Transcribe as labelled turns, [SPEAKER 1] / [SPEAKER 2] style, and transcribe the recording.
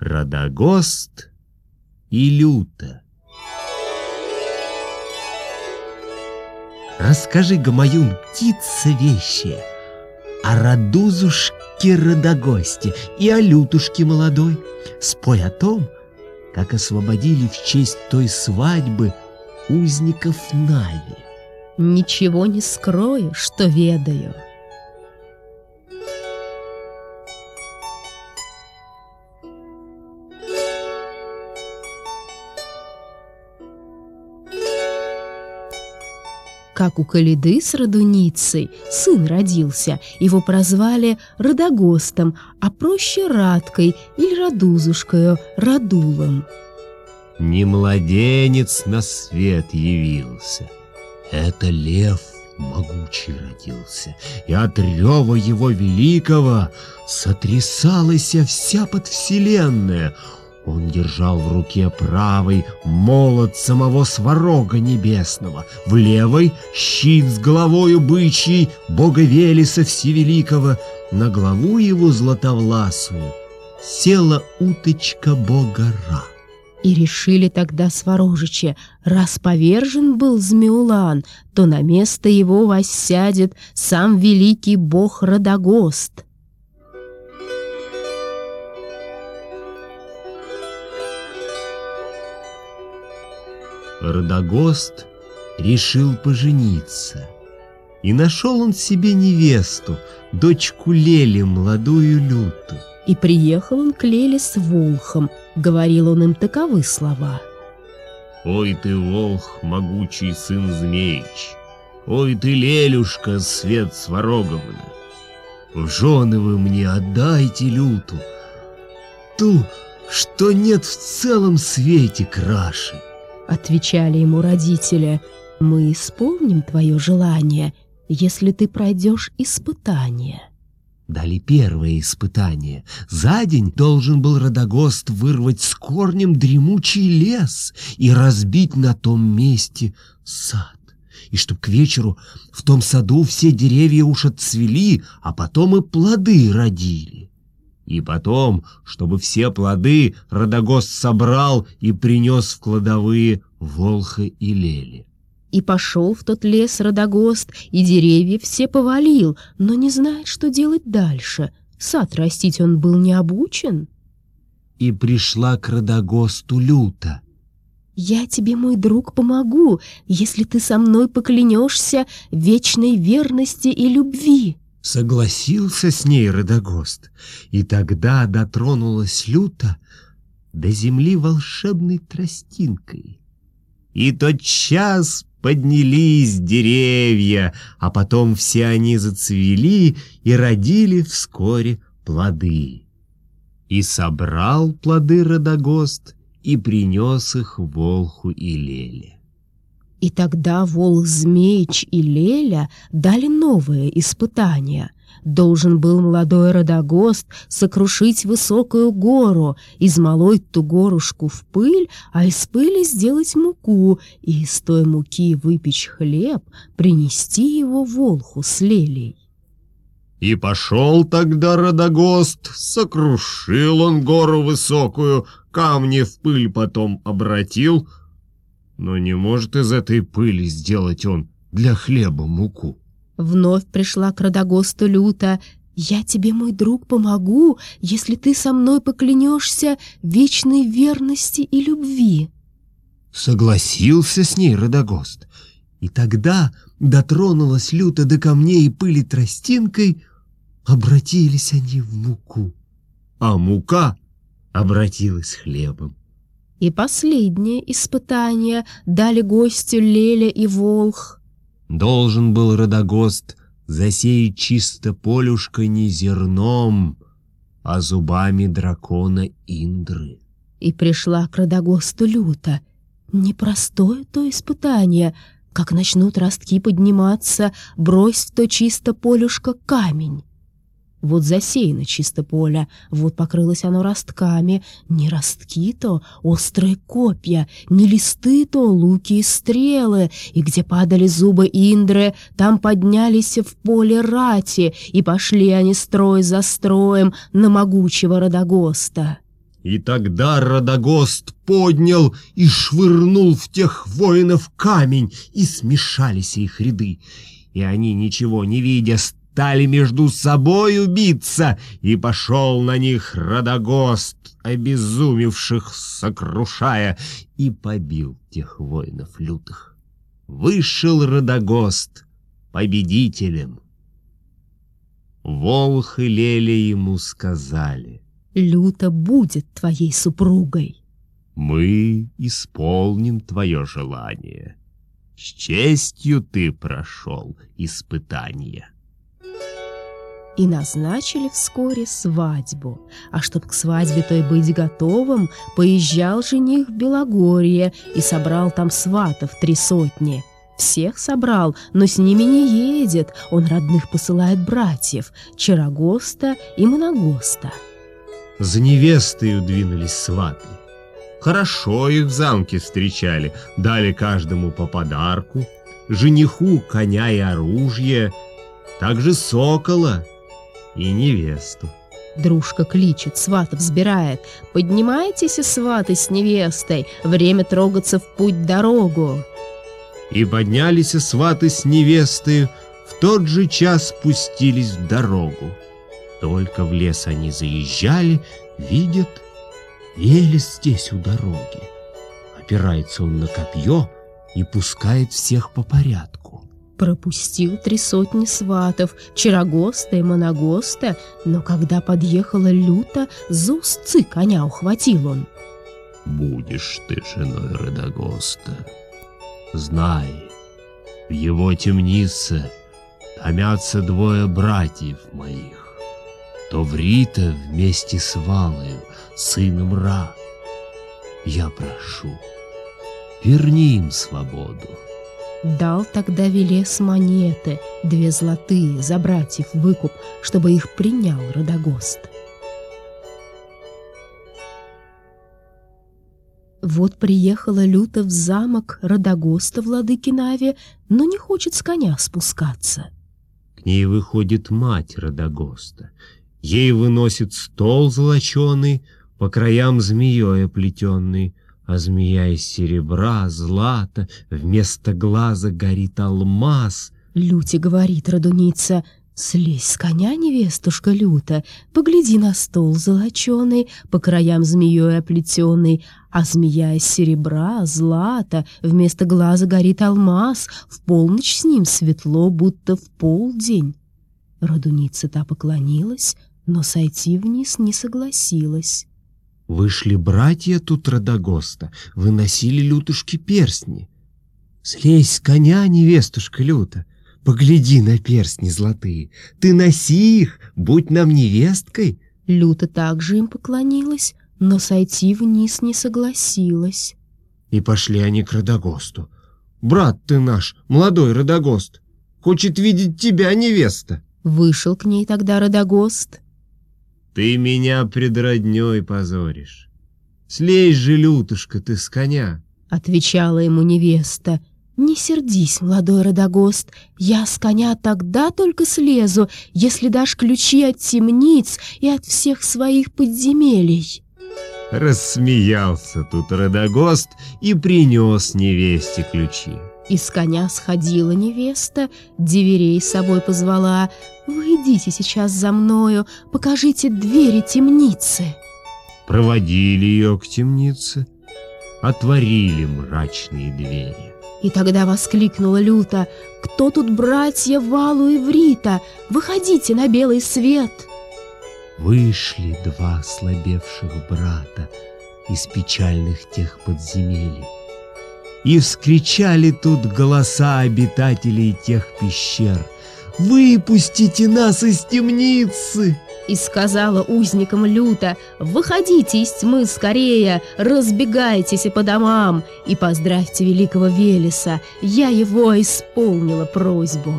[SPEAKER 1] Радагост и Люта. Расскажи, Гамаюн, птица вещая, о Радузушке Радогосте и о Лютушке молодой. Спой о том, как освободили в честь той свадьбы узников Нави.
[SPEAKER 2] Ничего не скрою, что ведаю. Как у Калиды с Радуницей сын родился, его прозвали Радогостом, а проще Радкой или Радузушкою, Радулом.
[SPEAKER 1] Не младенец на свет явился, это лев могучий родился, и от рева его великого сотрясалась вся подвселенная — он держал в руке правой молот самого сварога небесного, в левой — щит с головою бычьей, бога Велеса Всевеликого, на главу его златовласую села уточка бога Ра.
[SPEAKER 2] И решили тогда Сварожичи, раз повержен был Змеулан, то на место его воссядет сам великий бог Радогост —
[SPEAKER 1] Родогост решил пожениться. И нашел он себе невесту, дочку Лели, молодую люту.
[SPEAKER 2] И приехал он к Леле с Волхом, говорил он им таковы слова.
[SPEAKER 1] «Ой ты, Волх, могучий сын Змеич! Ой ты, Лелюшка, свет Свароговна! В жены вы мне отдайте люту, ту, что нет в целом свете краше!»
[SPEAKER 2] Отвечали ему родители, мы исполним твое желание, если ты пройдешь испытание.
[SPEAKER 1] Дали первое испытание. За день должен был Родогост вырвать с корнем дремучий лес и разбить на том месте сад. И чтоб к вечеру в том саду все деревья уж отцвели, а потом и плоды родили. И потом, чтобы все плоды Родогост собрал и принес в кладовые Волха и Лели.
[SPEAKER 2] И пошел в тот лес Родогост, и деревья все повалил, но не знает, что делать дальше. Сад растить он был не обучен.
[SPEAKER 1] И пришла к Родогосту люто.
[SPEAKER 2] «Я тебе, мой друг, помогу, если ты со мной поклянешься вечной верности и любви».
[SPEAKER 1] Согласился с ней Родогост, и тогда дотронулась люто до земли волшебной тростинкой. И тот час поднялись деревья, а потом все они зацвели и родили вскоре плоды. И собрал плоды Родогост и принес их Волху и Леле.
[SPEAKER 2] И тогда волк Змеич и Леля дали новое испытание. Должен был молодой Родогост сокрушить высокую гору, измолоть ту горушку в пыль, а из пыли сделать муку, и из той муки выпечь хлеб, принести его волху с Лелей.
[SPEAKER 1] И пошел тогда Родогост, сокрушил он гору высокую, камни в пыль потом обратил — но не может из этой пыли сделать он для хлеба муку.
[SPEAKER 2] Вновь пришла к Родогосту люто. «Я тебе, мой друг, помогу, если ты со мной поклянешься вечной верности и любви».
[SPEAKER 1] Согласился с ней Родогост. И тогда дотронулась люто до камней и пыли тростинкой, обратились они в муку, а мука обратилась хлебом.
[SPEAKER 2] И последнее испытание дали гостю Леля и Волх.
[SPEAKER 1] Должен был Родогост засеять чисто полюшко не зерном, а зубами дракона Индры.
[SPEAKER 2] И пришла к Родогосту люто. Непростое то испытание, как начнут ростки подниматься, брось в то чисто полюшко камень. Вот засеяно чисто поле, вот покрылось оно ростками. Не ростки то, острые копья, не листы то, луки и стрелы. И где падали зубы Индры, там поднялись в поле рати, и пошли они строй за строем на могучего Родогоста.
[SPEAKER 1] И тогда Радогост поднял и швырнул в тех воинов камень, и смешались их ряды. И они, ничего не видя, стали между собой биться, и пошел на них Радогост, обезумевших сокрушая, и побил тех воинов лютых. Вышел Радогост победителем. Волх и Леля ему сказали —
[SPEAKER 2] Люта будет твоей супругой.
[SPEAKER 1] Мы исполним твое желание. С честью ты прошел испытание.
[SPEAKER 2] И назначили вскоре свадьбу. А чтоб к свадьбе той быть готовым, поезжал жених в Белогорье и собрал там сватов три сотни. Всех собрал, но с ними не едет. Он родных посылает братьев Чарогоста и Моногоста.
[SPEAKER 1] За невестою двинулись сваты. Хорошо их в замке встречали, дали каждому по подарку, жениху коня и оружие, также сокола и невесту.
[SPEAKER 2] Дружка кличет, сватов сбирает. «Поднимайтесь, сваты, с невестой, время трогаться в путь-дорогу!»
[SPEAKER 1] И поднялись сваты с невестой, в тот же час спустились в дорогу. Только в лес они заезжали, видят, Велес здесь у дороги. Опирается он на копье и пускает всех по порядку.
[SPEAKER 2] Пропустил три сотни сватов, Чарогоста и Моногоста, но когда подъехала люто, за узцы коня ухватил он.
[SPEAKER 1] «Будешь ты женой Родогоста. Знай, в его темнице томятся двое братьев моих то Врита вместе с Валою, сыном Ра. Я прошу, верни им свободу.
[SPEAKER 2] Дал тогда Велес монеты, две золотые, за братьев выкуп, чтобы их принял Родогост. Вот приехала Люта в замок Родогоста владыки Нави, но не хочет с коня спускаться.
[SPEAKER 1] К ней выходит мать Родогоста Ей выносит стол золоченый, по краям змеей оплетенный, а змея из серебра, злата, вместо глаза горит алмаз.
[SPEAKER 2] Люти говорит радуница, слезь с коня, невестушка люта, погляди на стол золоченый, по краям змеей оплетенный, а змея из серебра, злата, вместо глаза горит алмаз, в полночь с ним светло, будто в полдень. Радуница та поклонилась, но сойти вниз не согласилась.
[SPEAKER 1] Вышли братья тут Радогоста, выносили лютушки перстни. Слезь с коня, невестушка люта, погляди на перстни золотые, ты носи их, будь нам невесткой.
[SPEAKER 2] Люта также им поклонилась, но сойти вниз не согласилась.
[SPEAKER 1] И пошли они к Радогосту. «Брат ты наш, молодой Радогост, хочет видеть тебя невеста!»
[SPEAKER 2] Вышел к ней тогда Радогост.
[SPEAKER 1] Ты меня пред роднёй позоришь. Слезь же, лютушка, ты с коня.
[SPEAKER 2] Отвечала ему невеста. «Не сердись, молодой Родогост, я с коня тогда только слезу, если дашь ключи от темниц и от всех своих подземелий».
[SPEAKER 1] Рассмеялся тут Родогост и принес невесте ключи.
[SPEAKER 2] Из коня сходила невеста, деверей с собой позвала. «Вы идите сейчас за мною, покажите двери темницы».
[SPEAKER 1] Проводили ее к темнице, отворили мрачные двери.
[SPEAKER 2] И тогда воскликнула люто, «Кто тут братья Валу и Врита? Выходите на белый свет!»
[SPEAKER 1] Вышли два слабевших брата из печальных тех подземелий. И вскричали тут голоса обитателей тех пещер. «Выпустите нас из темницы!»
[SPEAKER 2] И сказала узникам люто, «Выходите из тьмы скорее, разбегайтесь и по домам, и поздравьте великого Велеса, я его исполнила просьбу».